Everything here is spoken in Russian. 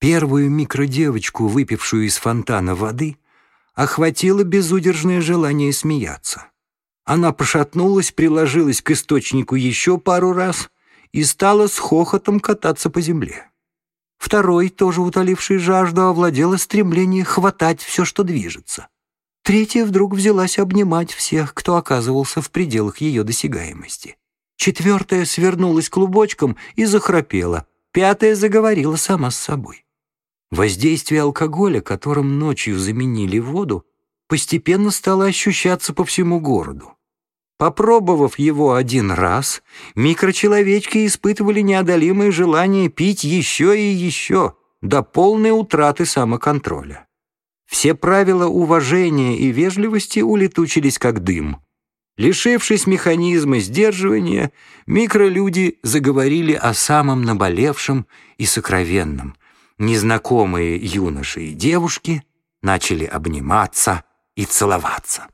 Первую микродевочку, выпившую из фонтана воды, охватило безудержное желание смеяться. Она пошатнулась, приложилась к источнику еще пару раз и стала с хохотом кататься по земле. Второй, тоже утоливший жажду, овладела стремление хватать все, что движется. Третья вдруг взялась обнимать всех, кто оказывался в пределах ее досягаемости. Четвертая свернулась клубочком и захрапела. Пятая заговорила сама с собой. Воздействие алкоголя, которым ночью заменили воду, постепенно стало ощущаться по всему городу. Попробовав его один раз, микрочеловечки испытывали неодолимое желание пить еще и еще, до полной утраты самоконтроля. Все правила уважения и вежливости улетучились как дым. Лишившись механизма сдерживания, микролюди заговорили о самом наболевшем и сокровенном, незнакомые юноши и девушки начали обниматься и целоваться.